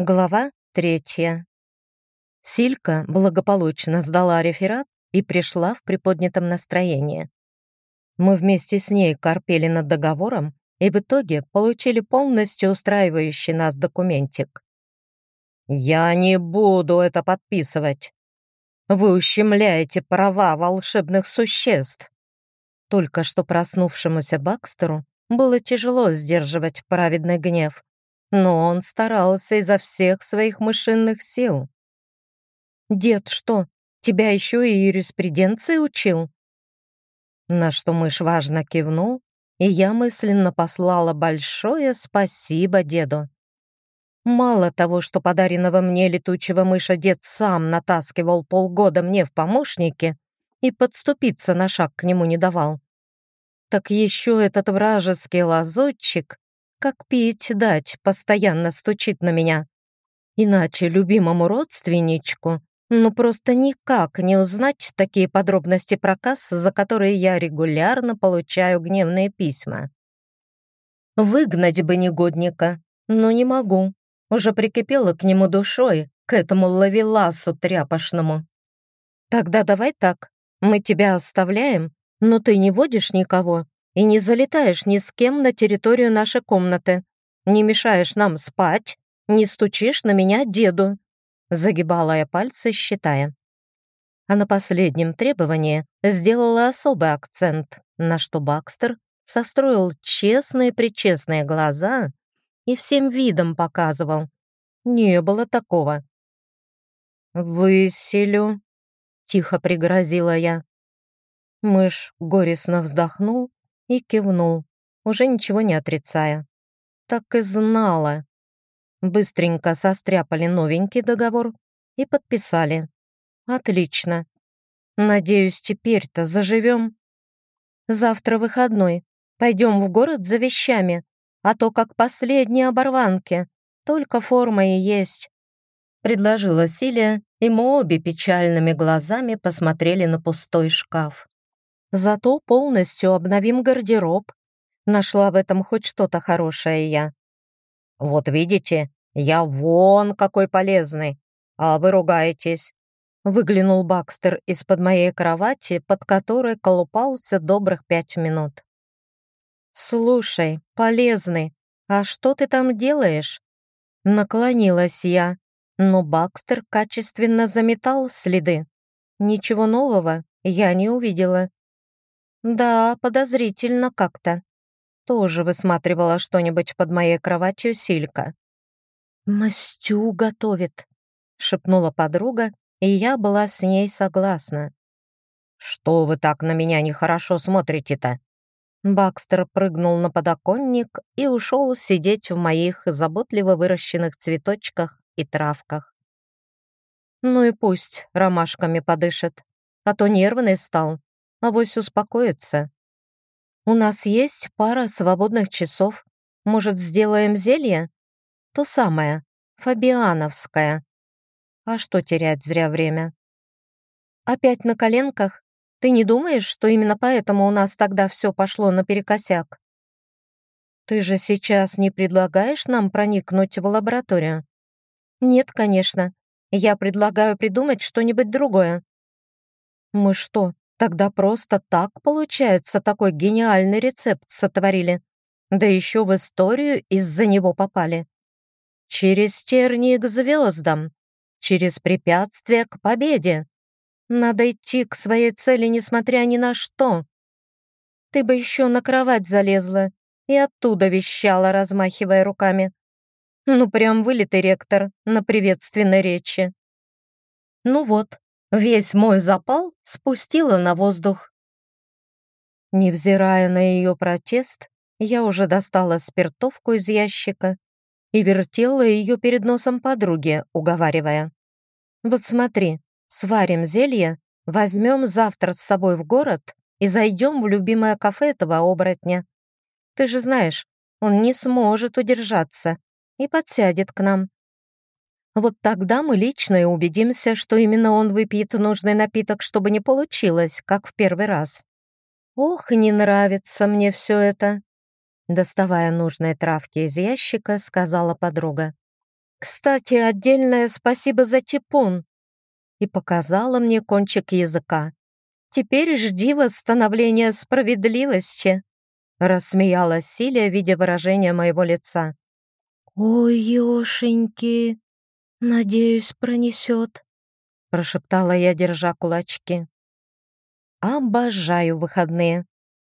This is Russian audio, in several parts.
Глава третья. Силька благополучно сдала реферат и пришла в приподнятом настроении. Мы вместе с ней корпели над договором и в итоге получили полностью устраивающий нас документик. «Я не буду это подписывать. Вы ущемляете права волшебных существ». Только что проснувшемуся Бакстеру было тяжело сдерживать праведный гнев но он старался изо всех своих мышиных сил. «Дед что, тебя еще и юриспруденции учил?» На что мышь важно кивнул, и я мысленно послала большое спасибо деду. Мало того, что подаренного мне летучего мыша дед сам натаскивал полгода мне в помощники и подступиться на шаг к нему не давал, так еще этот вражеский лазутчик как пить дать, постоянно стучит на меня. Иначе любимому родственничку ну просто никак не узнать такие подробности про касс, за которые я регулярно получаю гневные письма. Выгнать бы негодника, но не могу. Уже прикипела к нему душой, к этому лавеласу тряпошному. Тогда давай так, мы тебя оставляем, но ты не водишь никого и не залетаешь ни с кем на территорию нашей комнаты, не мешаешь нам спать, не стучишь на меня деду», загибала я пальцы, считая. А на последнем требовании сделала особый акцент, на что Бакстер состроил честные-причестные глаза и всем видом показывал. Не было такого. «Выселю», — тихо пригрозила я. Мышь горестно вздохнул и кивнул, уже ничего не отрицая. Так и знала. Быстренько состряпали новенький договор и подписали. Отлично. Надеюсь, теперь-то заживем. Завтра выходной. Пойдем в город за вещами, а то как последние оборванки. Только форма и есть. Предложила Силия, и мы обе печальными глазами посмотрели на пустой шкаф. Зато полностью обновим гардероб. Нашла в этом хоть что-то хорошее я. Вот видите, я вон какой полезный, а вы ругаетесь. Выглянул Бакстер из-под моей кровати, под которой колупался добрых пять минут. «Слушай, полезный, а что ты там делаешь?» Наклонилась я, но Бакстер качественно заметал следы. Ничего нового я не увидела. Да, подозрительно как-то. Тоже высматривала что-нибудь под моей кроватью Силька. «Мастю готовит», — шепнула подруга, и я была с ней согласна. «Что вы так на меня нехорошо смотрите-то?» Бакстер прыгнул на подоконник и ушел сидеть в моих заботливо выращенных цветочках и травках. Ну и пусть ромашками подышит, а то нервный стал авось успокоится. У нас есть пара свободных часов. Может, сделаем зелье? То самое, фабиановское. А что терять зря время? Опять на коленках? Ты не думаешь, что именно поэтому у нас тогда все пошло наперекосяк? Ты же сейчас не предлагаешь нам проникнуть в лабораторию? Нет, конечно. Я предлагаю придумать что-нибудь другое. Мы что, Тогда просто так, получается, такой гениальный рецепт сотворили. Да еще в историю из-за него попали. Через тернии к звездам, через препятствия к победе. Надо идти к своей цели, несмотря ни на что. Ты бы еще на кровать залезла и оттуда вещала, размахивая руками. Ну, прям вылитый ректор на приветственной речи. Ну вот, Весь мой запал спустила на воздух. Невзирая на ее протест, я уже достала спиртовку из ящика и вертела ее перед носом подруги, уговаривая. «Вот смотри, сварим зелье, возьмем завтра с собой в город и зайдем в любимое кафе этого оборотня. Ты же знаешь, он не сможет удержаться и подсядет к нам. Вот тогда мы лично и убедимся, что именно он выпьет нужный напиток, чтобы не получилось, как в первый раз. Ох, не нравится мне все это. Доставая нужные травки из ящика, сказала подруга. Кстати, отдельное спасибо за типун!» И показала мне кончик языка. «Теперь жди восстановления справедливости!» Рассмеялась Силия, видя выражение моего лица. «Ой, ёшеньки, надеюсь, пронесет», прошептала я, держа кулачки. Обожаю выходные.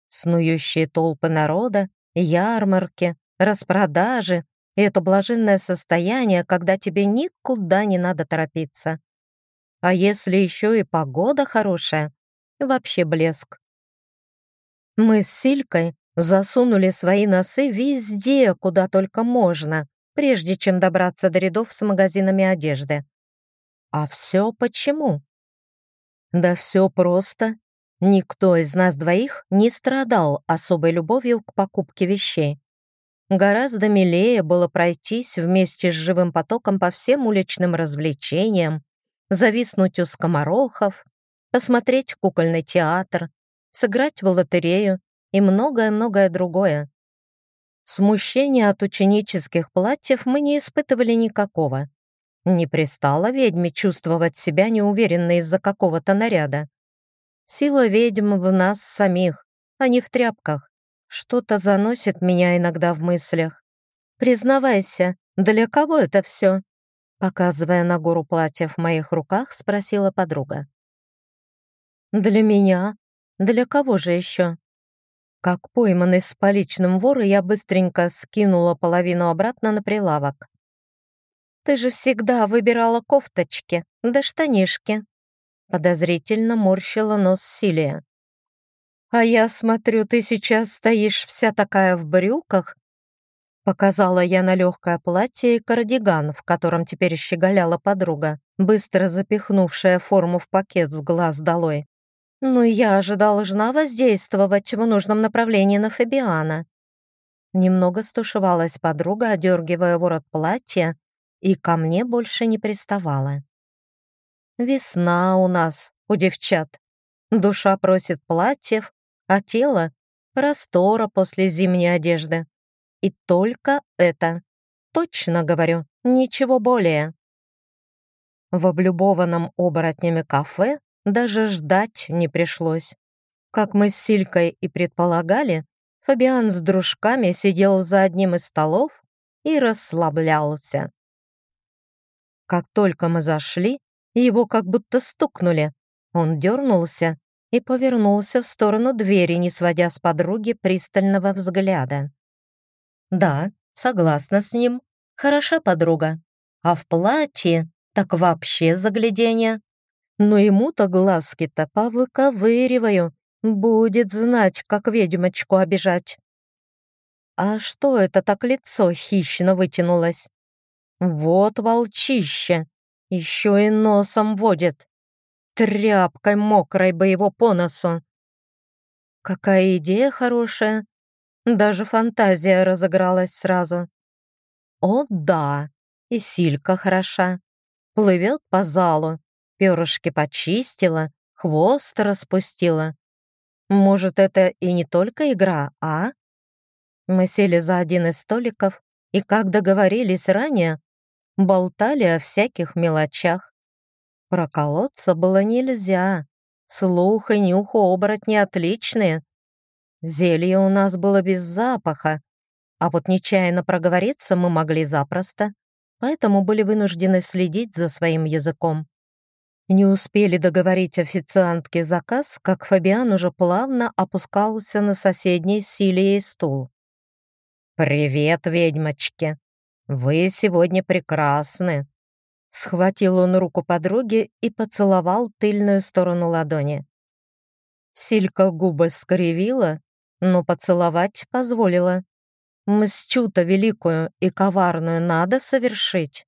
Снующие толпы народа, ярмарки, распродажи и это блаженное состояние, когда тебе никуда не надо торопиться. А если еще и погода хорошая, вообще блеск. Мы с Силькой засунули свои носы везде, куда только можно, прежде чем добраться до рядов с магазинами одежды. А все почему? Да все просто. Никто из нас двоих не страдал особой любовью к покупке вещей. Гораздо милее было пройтись вместе с живым потоком по всем уличным развлечениям, зависнуть у скоморохов, посмотреть кукольный театр, сыграть в лотерею и многое-многое другое. Смущения от ученических платьев мы не испытывали никакого. Не пристало ведьме чувствовать себя неуверенной из-за какого-то наряда. Сила ведьм в нас самих, а не в тряпках. Что-то заносит меня иногда в мыслях. Признавайся, для кого это все? Показывая на гору платья в моих руках, спросила подруга. Для меня. Для кого же еще? Как пойманный с поличным вор, я быстренько скинула половину обратно на прилавок. «Ты же всегда выбирала кофточки, да штанишки», подозрительно морщила нос Силия. «А я смотрю, ты сейчас стоишь вся такая в брюках», Показала я на легкое платье и кардиган, в котором теперь щеголяла подруга, быстро запихнувшая форму в пакет с глаз долой. Но я же должна воздействовать в нужном направлении на Фабиана. Немного стушевалась подруга, одергивая ворот платья, и ко мне больше не приставала. Весна у нас, у девчат. Душа просит платьев, а тело — простора после зимней одежды. И только это. Точно говорю, ничего более. В облюбованном оборотнями кафе даже ждать не пришлось. Как мы с Силькой и предполагали, Фабиан с дружками сидел за одним из столов и расслаблялся. Как только мы зашли, его как будто стукнули. Он дернулся и повернулся в сторону двери, не сводя с подруги пристального взгляда. «Да, согласна с ним. Хороша подруга. А в платье так вообще загляденье. Но ему-то глазки-то повыковыриваю. Будет знать, как ведьмочку обижать. А что это так лицо хищно вытянулось? Вот волчище. Еще и носом водит. Тряпкой мокрой бы его по носу. Какая идея хорошая. Даже фантазия разыгралась сразу. О да, и Силька хороша. Плывет по залу, перышки почистила, хвост распустила. Может, это и не только игра, а? Мы сели за один из столиков и, как договорились ранее, болтали о всяких мелочах. Проколоться было нельзя. Слух и нюх у оборотни отличные. Зелье у нас было без запаха, а вот нечаянно проговориться мы могли запросто, поэтому были вынуждены следить за своим языком. Не успели договорить официантке заказ, как Фабиан уже плавно опускался на соседний с Силией стул. «Привет, ведьмочки! Вы сегодня прекрасны!» Схватил он руку подруги и поцеловал тыльную сторону ладони. Силька губы скривила, но поцеловать позволила. Мстю-то великую и коварную надо совершить.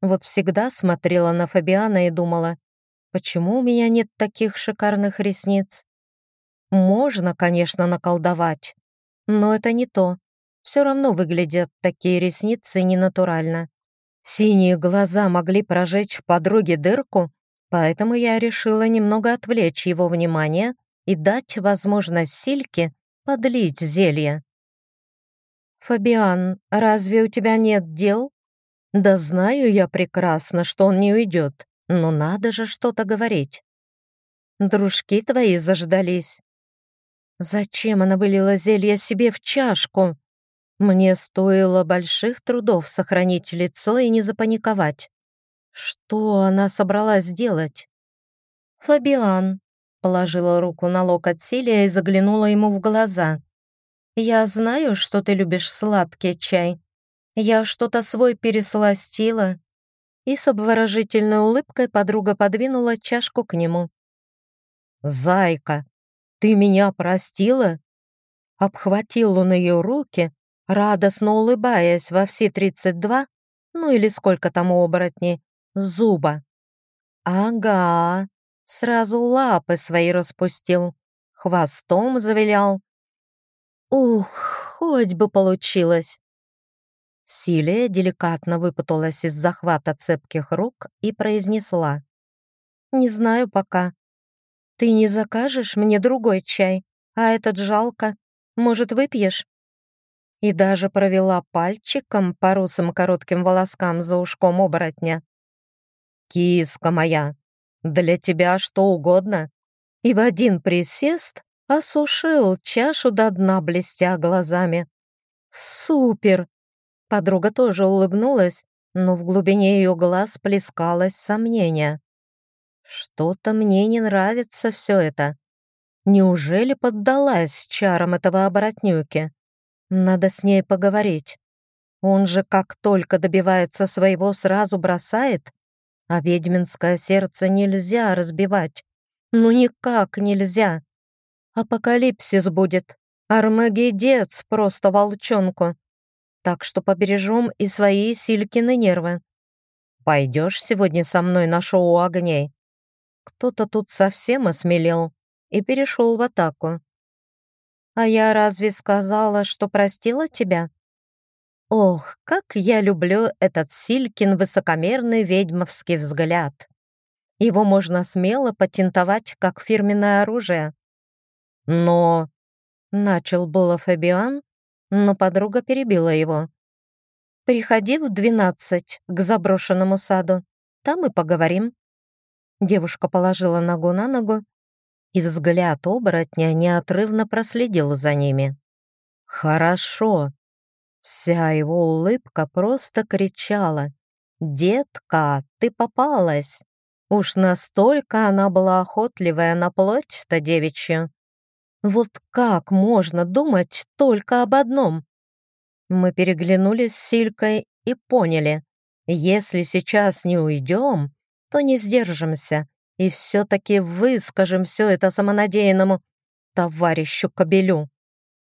Вот всегда смотрела на Фабиана и думала, почему у меня нет таких шикарных ресниц? Можно, конечно, наколдовать, но это не то. Все равно выглядят такие ресницы ненатурально. Синие глаза могли прожечь в подруге дырку, поэтому я решила немного отвлечь его внимание и дать возможность Сильке подлить зелье. «Фабиан, разве у тебя нет дел?» Да знаю я прекрасно, что он не уйдет, но надо же что-то говорить. Дружки твои заждались. Зачем она вылила зелье себе в чашку? Мне стоило больших трудов сохранить лицо и не запаниковать. Что она собралась делать? «Фабиан», — положила руку на локоть Силия и заглянула ему в глаза. «Я знаю, что ты любишь сладкий чай. Я что-то свой пересластила». И с обворожительной улыбкой подруга подвинула чашку к нему. «Зайка, ты меня простила?» Обхватил он ее руки, радостно улыбаясь во все тридцать два, ну или сколько там у оборотней, зуба. «Ага», сразу лапы свои распустил, хвостом завилял. Ух, хоть бы получилось. Силия деликатно выпуталась из захвата цепких рук и произнесла. «Не знаю пока. Ты не закажешь мне другой чай, а этот жалко. Может, выпьешь?» И даже провела пальчиком по русым коротким волоскам за ушком оборотня. «Киска моя, для тебя что угодно». И в один присест осушил чашу до дна, блестя глазами. «Супер!» Подруга тоже улыбнулась, но в глубине ее глаз плескалось сомнение. Что-то мне не нравится все это. Неужели поддалась чарам этого оборотнюки? Надо с ней поговорить. Он же как только добивается своего, сразу бросает, а ведьминское сердце нельзя разбивать. Ну никак нельзя. Апокалипсис будет. Армагедец просто волчонку. Так что побережем и свои Силькины нервы. Пойдешь сегодня со мной на шоу огней? Кто-то тут совсем осмелел и перешел в атаку. «А я разве сказала, что простила тебя?» Ох, как я люблю этот Силькин высокомерный ведьмовский взгляд. Его можно смело патентовать как фирменное оружие. Но... Начал было Фабиан, но подруга перебила его. «Приходи в двенадцать к заброшенному саду, там и поговорим». Девушка положила ногу на ногу, и взгляд оборотня неотрывно проследил за ними. «Хорошо». Вся его улыбка просто кричала. «Детка, ты попалась!» Уж настолько она была охотливая на плоть-то девичью. Вот как можно думать только об одном? Мы переглянулись с Силькой и поняли, если сейчас не уйдем, то не сдержимся и все-таки выскажем все это самонадеянному товарищу Кобелю.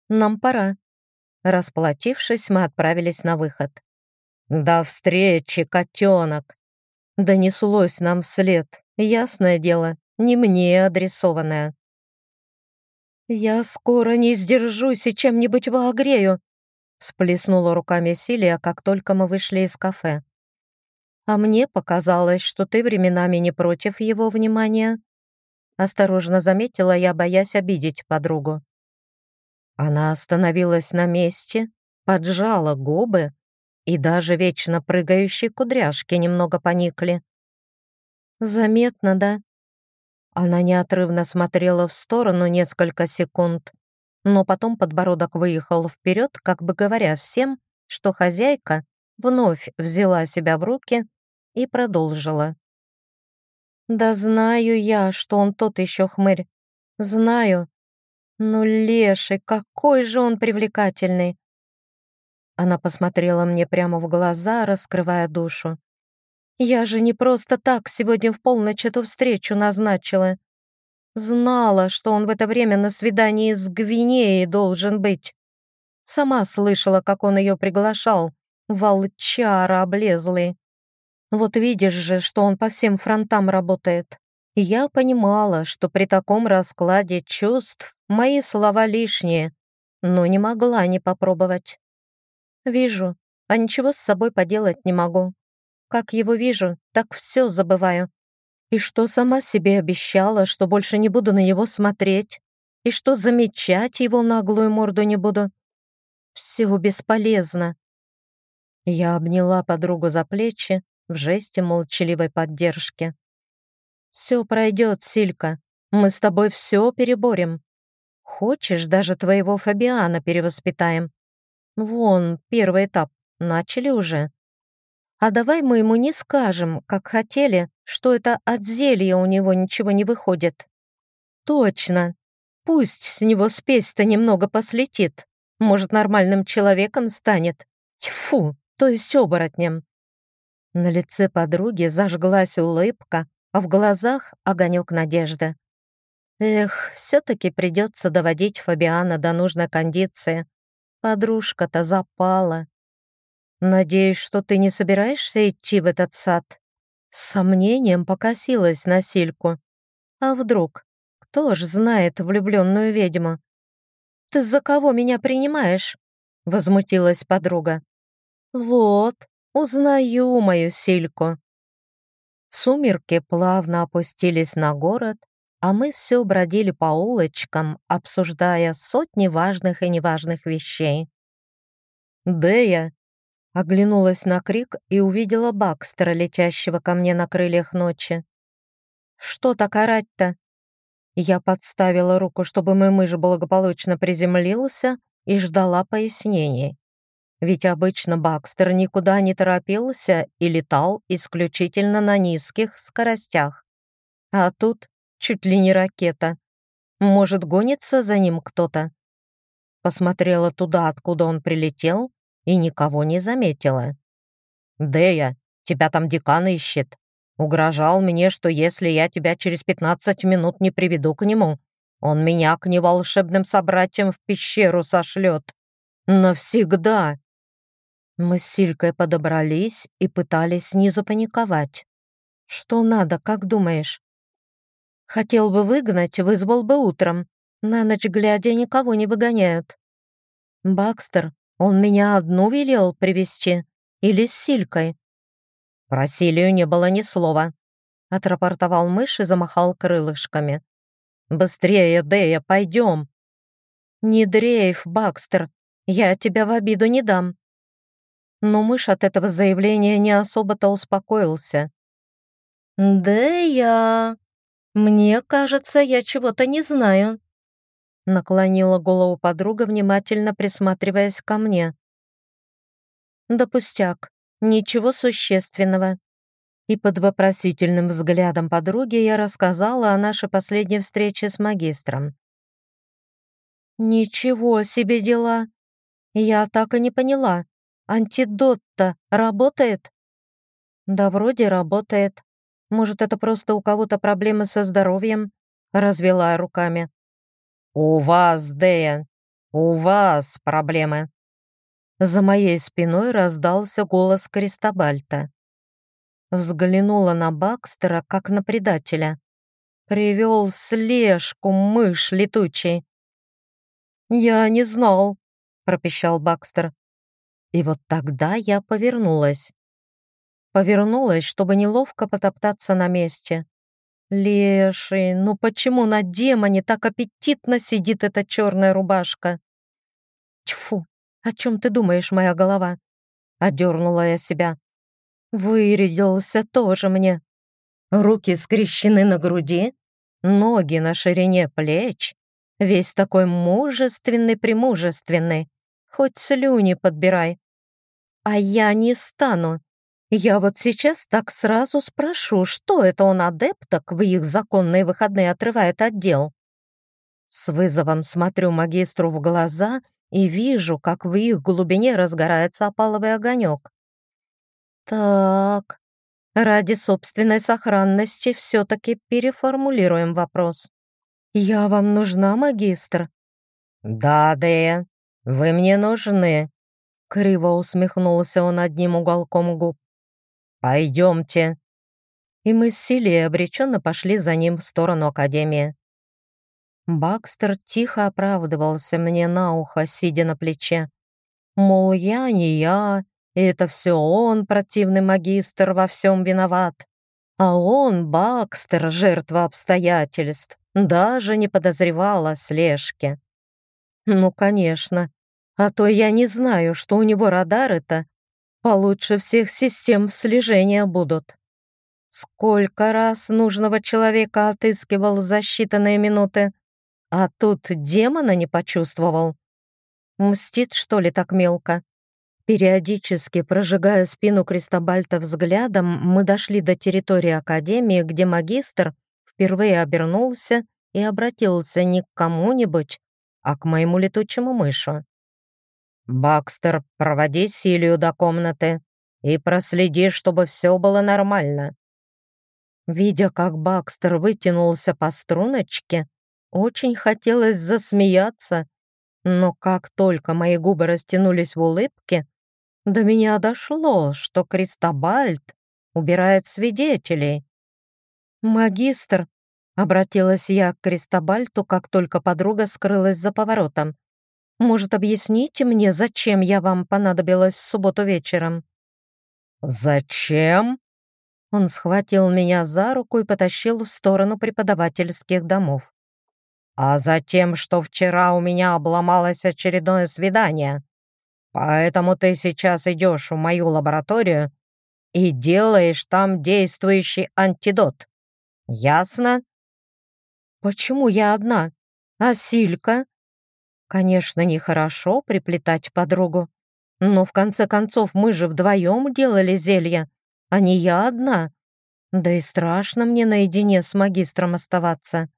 Нам пора. Расплатившись, мы отправились на выход. «До встречи, котенок!» Донеслось нам вслед, ясное дело, не мне адресованное. «Я скоро не сдержусь и чем-нибудь воогрею», всплеснула руками Силия, как только мы вышли из кафе. «А мне показалось, что ты временами не против его внимания», осторожно заметила я, боясь обидеть подругу. Она остановилась на месте, поджала губы, и даже вечно прыгающие кудряшки немного поникли. «Заметно, да?» Она неотрывно смотрела в сторону несколько секунд, но потом подбородок выехал вперед, как бы говоря всем, что хозяйка вновь взяла себя в руки и продолжила. «Да знаю я, что он тот еще хмырь. Знаю. Ну, леший, какой же он привлекательный!» Она посмотрела мне прямо в глаза, раскрывая душу. Я же не просто так сегодня в полночь эту встречу назначила. Знала, что он в это время на свидании с Гвинеей должен быть. Сама слышала, как он ее приглашал. Волчара облезлый. Вот видишь же, что он по всем фронтам работает. я понимала, что при таком раскладе чувств мои слова лишние, но не могла не попробовать. Вижу, а ничего с собой поделать не могу. Как его вижу, так все забываю. И что сама себе обещала, что больше не буду на него смотреть, и что замечать его наглую морду не буду. Все бесполезно. Я обняла подругу за плечи в жесте молчаливой поддержки. «Все пройдет, Силька. Мы с тобой все переборем. Хочешь, даже твоего Фабиана перевоспитаем. Вон, первый этап. Начали уже. А давай мы ему не скажем, как хотели, что это от зелья у него ничего не выходит. Точно. Пусть с него спесь-то немного послетит. Может, нормальным человеком станет. Тьфу, то есть оборотнем. На лице подруги зажглась улыбка, а в глазах огонек надежды. Эх, все-таки придется доводить Фабиана до нужной кондиции. Подружка-то запала. Надеюсь, что ты не собираешься идти в этот сад? С сомнением покосилась на Сильку. А вдруг? Кто ж знает влюбленную ведьму? Ты за кого меня принимаешь? Возмутилась подруга. Вот, узнаю мою Сильку. Сумерки плавно опустились на город, а мы все бродили по улочкам, обсуждая сотни важных и неважных вещей. «Дея!» Оглянулась на крик и увидела Бакстера, летящего ко мне на крыльях ночи. «Что так орать-то?» Я подставила руку, чтобы мой мышь благополучно приземлился и ждала пояснений. Ведь обычно Бакстер никуда не торопился и летал исключительно на низких скоростях. А тут чуть ли не ракета. Может, гонится за ним кто-то? Посмотрела туда, откуда он прилетел, и никого не заметила. «Дея, тебя там декан ищет. Угрожал мне, что если я тебя через пятнадцать минут не приведу к нему, он меня к неволшебным собратьям в пещеру сошлет. Навсегда!» Мы с Силькой подобрались и пытались не запаниковать. «Что надо, как думаешь?» «Хотел бы выгнать, вызвал бы утром. На ночь глядя никого не выгоняют». «Бакстер, он меня одну велел привести Или с Силькой?» «Про Силию не было ни слова», — отрапортовал мышь и замахал крылышками. «Быстрее, Дея, пойдем!» «Не дрейф, Бакстер, я тебя в обиду не дам», но мышь от этого заявления не особо-то успокоился. «Да я... Мне кажется, я чего-то не знаю», наклонила голову подруга, внимательно присматриваясь ко мне. «Да пустяк, ничего существенного». И под вопросительным взглядом подруги я рассказала о нашей последней встрече с магистром. «Ничего себе дела! Я так и не поняла, Антидот-то работает? Да вроде работает. Может, это просто у кого-то проблемы со здоровьем? Развела руками. У вас, Дэя, у вас проблемы. За моей спиной раздался голос Кристобальта. Взглянула на Бакстера, как на предателя. Привел слежку мышь летучий. «Я не знал», — пропищал Бакстер. И вот тогда я повернулась. Повернулась, чтобы неловко потоптаться на месте. Леший, ну почему на демоне так аппетитно сидит эта черная рубашка? Тьфу, о чем ты думаешь, моя голова? Одернула я себя. Вырядился тоже мне. Руки скрещены на груди, ноги на ширине плеч, весь такой мужественный-премужественный. Хоть слюни подбирай. А я не стану. Я вот сейчас так сразу спрошу, что это он адепток в их законные выходные отрывает отдел. С вызовом смотрю магистру в глаза и вижу, как в их глубине разгорается опаловый огонек. Так, ради собственной сохранности все-таки переформулируем вопрос. «Я вам нужна, магистр?» «Да, Дея, вы мне нужны», Криво усмехнулся он одним уголком губ. «Пойдемте». И мы с Силией обреченно пошли за ним в сторону Академии. Бакстер тихо оправдывался мне на ухо, сидя на плече. Мол, я не я, это все он, противный магистр, во всем виноват. А он, Бакстер, жертва обстоятельств, даже не подозревал о слежке. Ну, конечно, а то я не знаю, что у него радар это. Получше всех систем слежения будут. Сколько раз нужного человека отыскивал за считанные минуты, а тут демона не почувствовал. Мстит, что ли, так мелко? Периодически прожигая спину Кристобальта взглядом, мы дошли до территории Академии, где магистр впервые обернулся и обратился не к кому-нибудь, а к моему летучему мышу. «Бакстер, проводи Силию до комнаты и проследи, чтобы все было нормально». Видя, как Бакстер вытянулся по струночке, очень хотелось засмеяться, но как только мои губы растянулись в улыбке, до меня дошло, что Кристобальд убирает свидетелей. «Магистр», — обратилась я к Кристобальту, как только подруга скрылась за поворотом, «может, объясните мне, зачем я вам понадобилась в субботу вечером?» «Зачем?» Он схватил меня за руку и потащил в сторону преподавательских домов. «А затем, что вчера у меня обломалось очередное свидание. Поэтому ты сейчас идешь в мою лабораторию и делаешь там действующий антидот. Ясно? Почему я одна? А Силька? Конечно, нехорошо приплетать подругу. Но в конце концов мы же вдвоем делали зелье, а не я одна. Да и страшно мне наедине с магистром оставаться.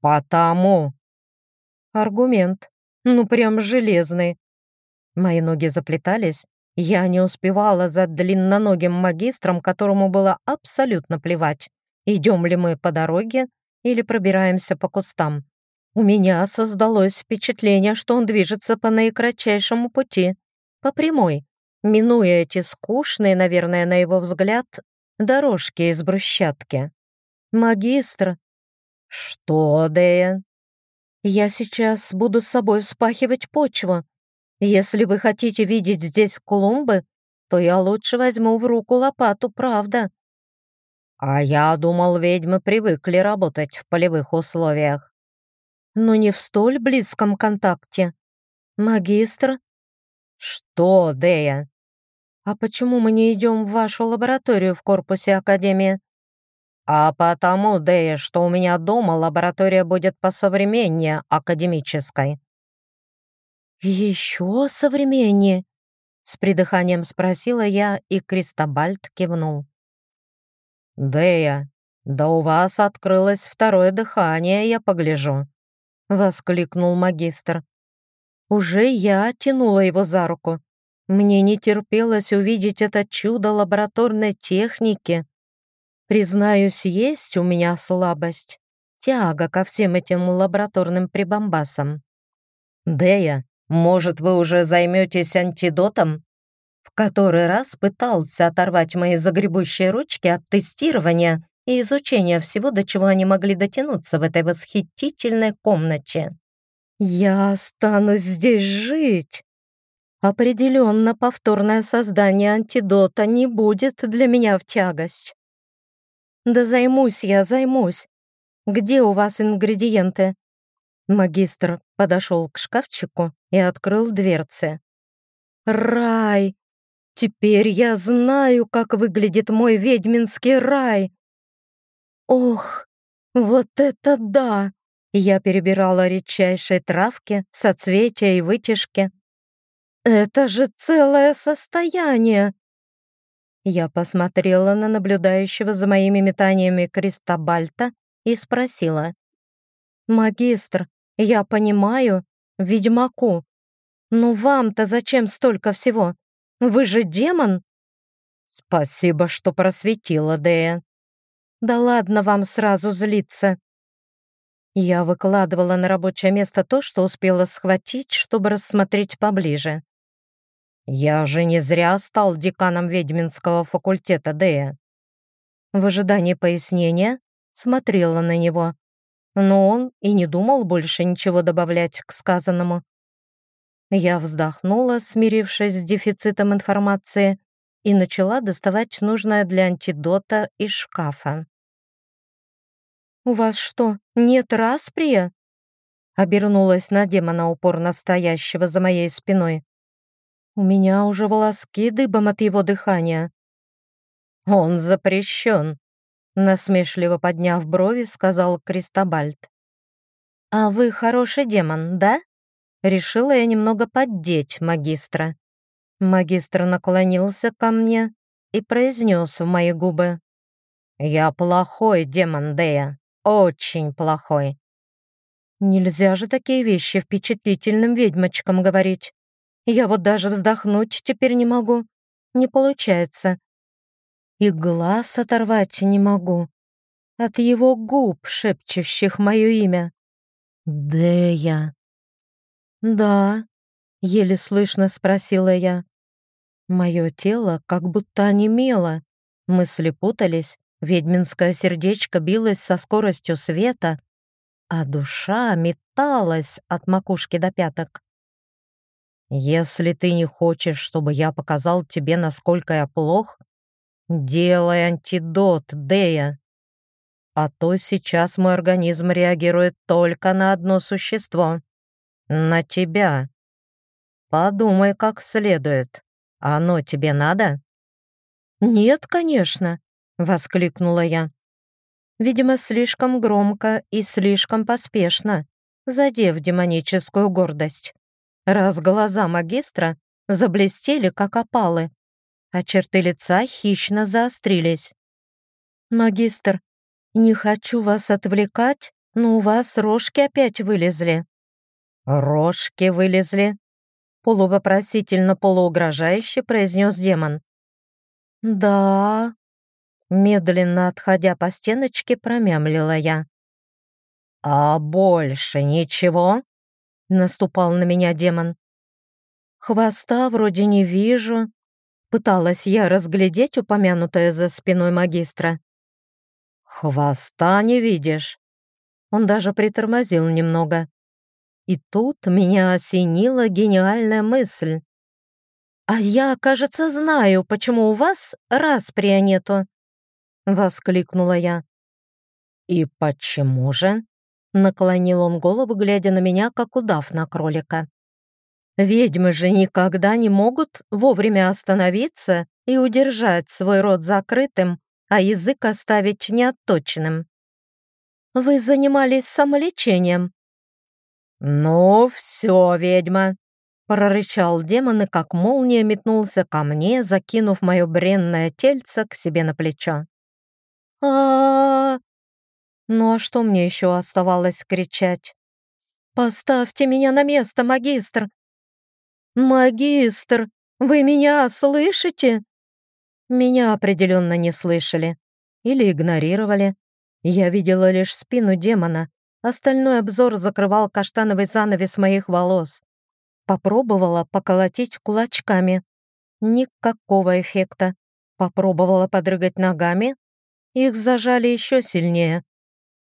Потому. Аргумент. Ну прям железный. Мои ноги заплетались. Я не успевала за длинноногим магистром, которому было абсолютно плевать, идем ли мы по дороге или пробираемся по кустам. У меня создалось впечатление, что он движется по наикратчайшему пути, по прямой, минуя эти скучные, наверное, на его взгляд, дорожки из брусчатки. «Магистр!» «Что, Дэя?» «Я сейчас буду с собой вспахивать почву. Если вы хотите видеть здесь клумбы, то я лучше возьму в руку лопату, правда». «А я думал, ведьмы привыкли работать в полевых условиях». «Но не в столь близком контакте. Магистр?» «Что, Дея?» «А почему мы не идем в вашу лабораторию в корпусе Академии?» «А потому, Дея, что у меня дома лаборатория будет посовременнее академической». «Еще современнее?» С придыханием спросила я, и Кристобальд кивнул. «Дея, да у вас открылось второе дыхание, я погляжу», — воскликнул магистр. Уже я тянула его за руку. Мне не терпелось увидеть это чудо лабораторной техники. Признаюсь, есть у меня слабость, тяга ко всем этим лабораторным прибамбасам. «Дея, может, вы уже займетесь антидотом? В который раз пытался оторвать мои загребущие ручки от тестирования и изучения всего, до чего они могли дотянуться в этой восхитительной комнате. Я останусь здесь жить. Определенно повторное создание антидота не будет для меня в тягость. Да займусь я, займусь. Где у вас ингредиенты? Магистр подошел к шкафчику и открыл дверцы. «Рай! Теперь я знаю, как выглядит мой ведьминский рай!» «Ох, вот это да!» Я перебирала редчайшие травки, соцветия и вытяжки. «Это же целое состояние!» Я посмотрела на наблюдающего за моими метаниями Кристобальта и спросила. «Магистр, я понимаю, ведьмаку. Но вам-то зачем столько всего? Вы же демон? Спасибо, что просветила, Дея. Да ладно вам сразу злиться. Я выкладывала на рабочее место то, что успела схватить, чтобы рассмотреть поближе. Я же не зря стал деканом ведьминского факультета, Дея. В ожидании пояснения смотрела на него но он и не думал больше ничего добавлять к сказанному. Я вздохнула, смирившись с дефицитом информации, и начала доставать нужное для антидота из шкафа. «У вас что, нет расприя?» Обернулась на демона упор настоящего за моей спиной. У меня уже волоски дыбом от его дыхания. «Он запрещен», — насмешливо подняв брови, сказал Кристобальд. «А вы хороший демон, да?» Решила я немного поддеть магистра. Магистр наклонился ко мне и произнес в мои губы. «Я плохой демон, Дея, очень плохой». Нельзя же такие вещи впечатлительным ведьмочкам говорить. Я вот даже вздохнуть теперь не могу. Не получается. И глаз оторвать не могу. От его губ, шепчущих мое имя. Дея. «Да», — еле слышно спросила я. Мое тело как будто онемело. Мысли путались, ведьминское сердечко билось со скоростью света, а душа металась от макушки до пяток. «Если ты не хочешь, чтобы я показал тебе, насколько я плох, делай антидот, Дея. А то сейчас мой организм реагирует только на одно существо — на тебя. Подумай как следует. «Оно тебе надо?» «Нет, конечно», — воскликнула я. Видимо, слишком громко и слишком поспешно, задев демоническую гордость. Раз глаза магистра заблестели, как опалы, а черты лица хищно заострились. «Магистр, не хочу вас отвлекать, но у вас рожки опять вылезли». «Рожки вылезли?» Полувопросительно полуугрожающе произнес демон. «Да...» Медленно отходя по стеночке, промямлила я. «А больше ничего?» Наступал на меня демон. «Хвоста вроде не вижу», Пыталась я разглядеть упомянутое за спиной магистра. «Хвоста не видишь?» Он даже притормозил немного. И тут меня осенила гениальная мысль. «А я, кажется, знаю, почему у вас расприя нету!» Воскликнула я. «И почему же?» Наклонил он голову, глядя на меня, как удав на кролика. «Ведьмы же никогда не могут вовремя остановиться и удержать свой рот закрытым, а язык оставить неотточенным. Вы занимались самолечением, «Ну все, ведьма!» Прорычал демон и как молния метнулся ко мне, закинув мое бренное тельце к себе на плечо. а Ну а что мне еще оставалось кричать? «Поставьте меня на место, магистр!» «Магистр, вы меня слышите?» Меня определенно не слышали или игнорировали. Я видела лишь спину демона, Остальной обзор закрывал каштановый занавес моих волос. Попробовала поколотить кулачками. Никакого эффекта. Попробовала подрыгать ногами. Их зажали еще сильнее.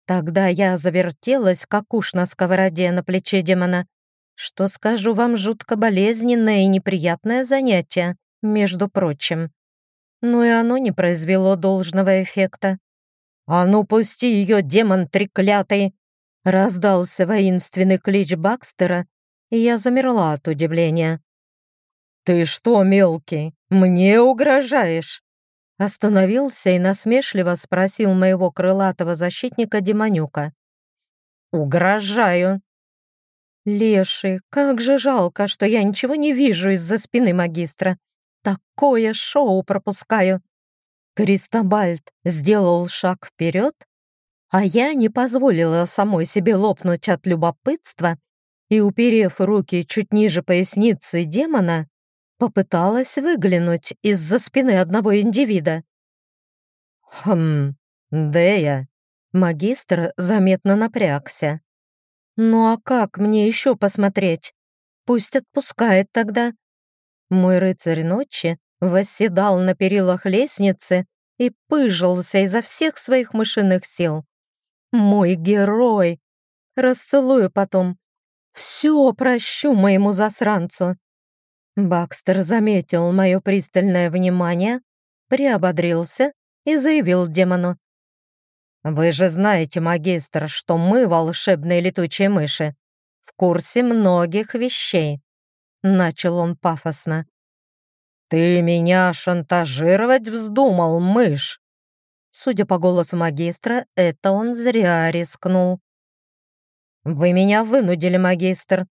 Тогда я завертелась, как уж на сковороде на плече демона. Что скажу вам, жутко болезненное и неприятное занятие, между прочим. Но и оно не произвело должного эффекта. «А ну, пусти ее, демон треклятый!» Раздался воинственный клич Бакстера, и я замерла от удивления. «Ты что, мелкий, мне угрожаешь?» Остановился и насмешливо спросил моего крылатого защитника Демонюка. «Угрожаю». «Леший, как же жалко, что я ничего не вижу из-за спины магистра. Такое шоу пропускаю». Кристобальд сделал шаг вперед, а я не позволила самой себе лопнуть от любопытства и, уперев руки чуть ниже поясницы демона, попыталась выглянуть из-за спины одного индивида. «Хм, Дея!» Магистр заметно напрягся. «Ну а как мне еще посмотреть? Пусть отпускает тогда». Мой рыцарь ночи восседал на перилах лестницы и пыжился изо всех своих мышиных сил. Мой герой! Расцелую потом. Все прощу моему засранцу. Бакстер заметил мое пристальное внимание, приободрился и заявил демону. «Вы же знаете, магистр, что мы волшебные летучие мыши. В курсе многих вещей», — начал он пафосно. «Ты меня шантажировать вздумал, мышь?» Судя по голосу магистра, это он зря рискнул. «Вы меня вынудили, магистр.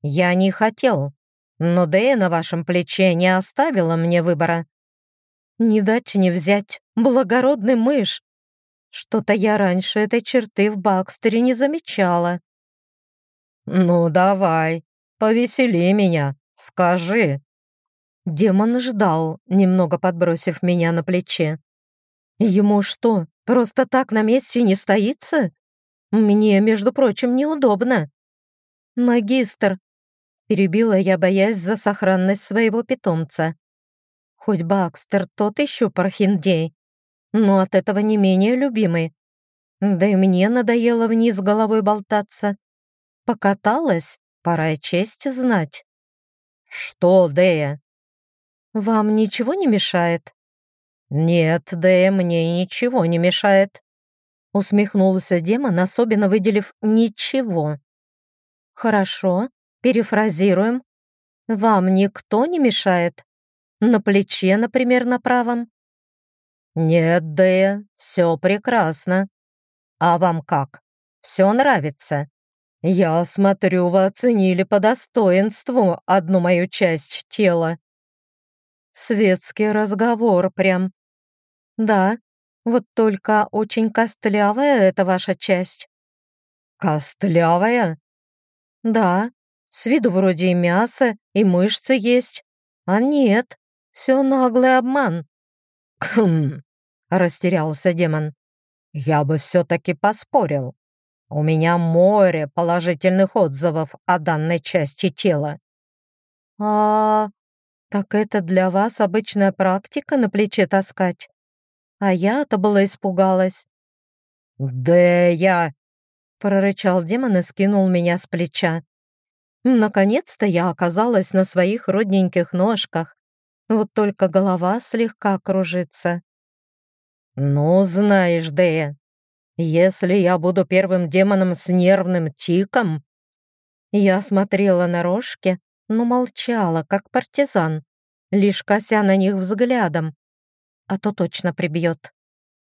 Я не хотел, но Дэя на вашем плече не оставила мне выбора. Не дать не взять, благородный мышь. Что-то я раньше этой черты в Бакстере не замечала». «Ну давай, повесели меня, скажи». Демон ждал, немного подбросив меня на плече. Ему что, просто так на месте не стоится? Мне, между прочим, неудобно. Магистр, перебила я, боясь за сохранность своего питомца. Хоть Бакстер тот еще пархиндей, но от этого не менее любимый. Да и мне надоело вниз головой болтаться. Покаталась, пора и честь знать. «Что, Дея?» «Вам ничего не мешает?» «Нет, да мне ничего не мешает», — усмехнулся демон, особенно выделив «ничего». «Хорошо, перефразируем. Вам никто не мешает? На плече, например, на правом?» «Нет, да все прекрасно. А вам как? Все нравится?» «Я смотрю, вы оценили по достоинству одну мою часть тела». Светский разговор прям. «Да, вот только очень костлявая эта ваша часть». «Костлявая?» «Да, с виду вроде и мясо, и мышцы есть. А нет, все наглый обман». «Хм», — растерялся демон. «Я бы все-таки поспорил. У меня море положительных отзывов о данной части тела». «А, так это для вас обычная практика на плече таскать?» А я-то была испугалась. «Да я...» — прорычал демон и скинул меня с плеча. Наконец-то я оказалась на своих родненьких ножках. Вот только голова слегка кружится. «Ну, знаешь, Дэя, если я буду первым демоном с нервным тиком...» Я смотрела на рожки, но молчала, как партизан, лишь кося на них взглядом, а то точно прибьет.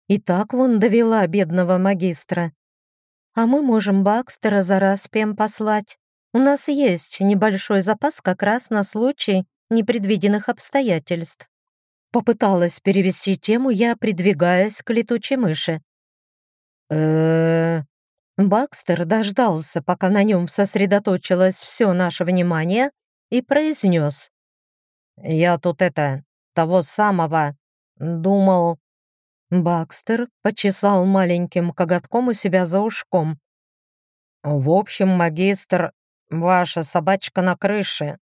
И так вон довела бедного магистра. А мы можем Бакстера за распием послать. У нас есть небольшой запас как раз на случай непредвиденных обстоятельств. Попыталась перевести тему я, придвигаясь к летучей мыши. э Бакстер дождался, пока на нем сосредоточилось все наше внимание, и произнес. «Я тут это, того самого, Думал... Бакстер почесал маленьким коготком у себя за ушком. «В общем, магистр, ваша собачка на крыше.